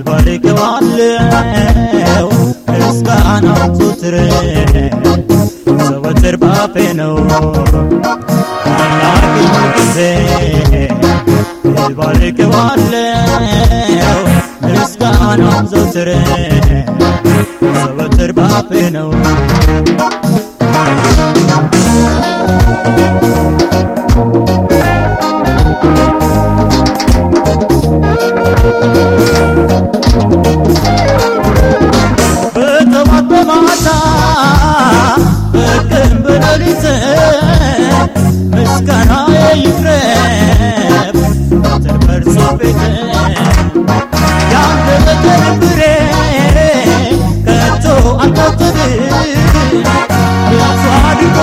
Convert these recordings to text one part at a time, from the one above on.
አምላኬን ሁልጊዜ ባርከዋለው ምስጋናው ዘወትር ዘወትር ባፌ ነው አምላኬን ሁልጊዜ ባርከዋለው ምስጋናው ዘወትር ዘወትር ባፌ ነው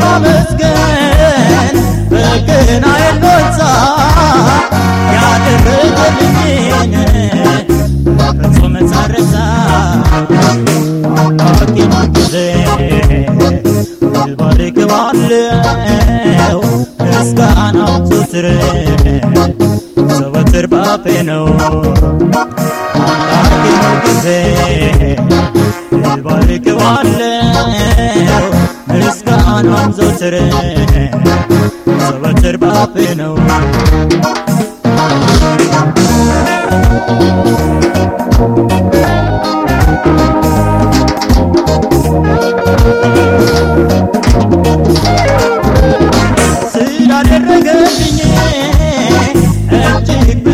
ለማመስገን በገናዬን ላንሳ ያደረገልኝን በፍጹም ሳልረሳ አምላኬን ጊዜ ባርከዋለው ምስጋናው ዘወትር ዘወትር ባፌ ነው አምላኬን ጊዜ ባርከዋለው ምስጋናው ዘወትር ዘወትር ባፌ ነው ስላደረገልኝ እጅግ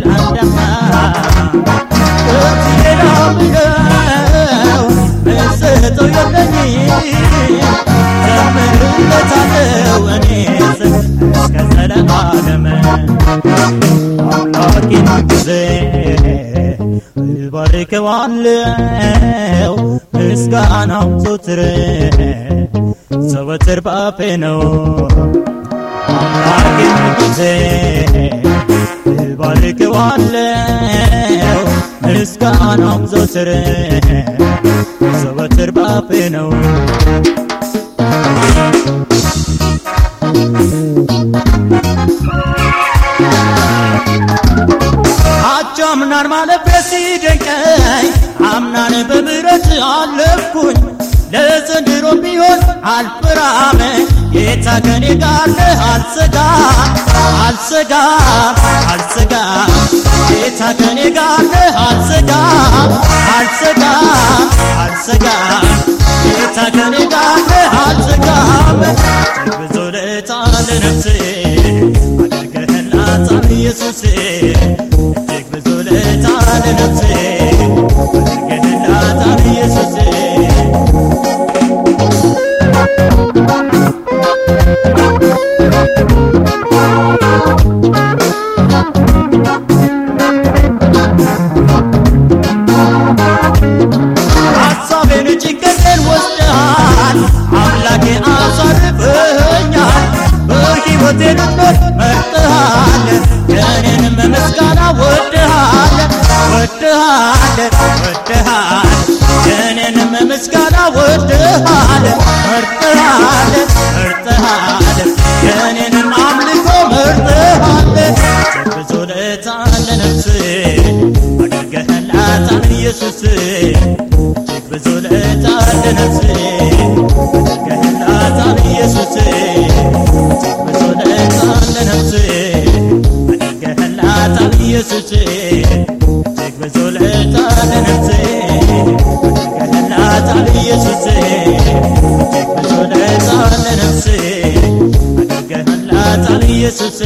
ለአንዳፍታ ከዚህ ምሰጠው የለኝ ዘምርለታለው እኔስ እስከ ዘለዓለም አምላኬን ጊዜ ባርከዋለው ምስጋናው ዘወትር ዘወትር ባፌ ነው አምላኬን ጊዜ ባርከዋለው ምስጋናው ዘወትር ቢሆን አልፈራም። ጌታ ከኔ ጋር ነህ አልሰጋም አልሰጋም አልሰጋም ጌታ ከኔ ጋር ነህ አልሰጋም አልሰጋም አልሰጋም ጌታ ከኔ ጋር እጅግ ብዙ ለታ ለነፍሴ አድርገህላታል ኢየሱስ እጅግ ብዙ ለታ ለነፍሴ አድርገህላታል በሕይወቴ ልኖር መርጠሃል የእኔንም ምስጋና ወድሃል ወድሃል ወድሃል የእኔንም ምስጋና ወድሃል መርጠሃል መርጠሃል የእኔንም አምልኮ መርጠሃል ብዙ ለታ ለነፍስ አድርገህላታል ኢየሱስ ብዙ ለታ ለነፍስ አድርገህላታል ኢየሱስ ነፍሴ እጅግ ብዙ ልዕልታን ነፍሴ አድርገህላታል ኢየሱሴ እጅግ ብዙ ልዕልታን ነፍሴ አድርገህላታል ኢየሱሴ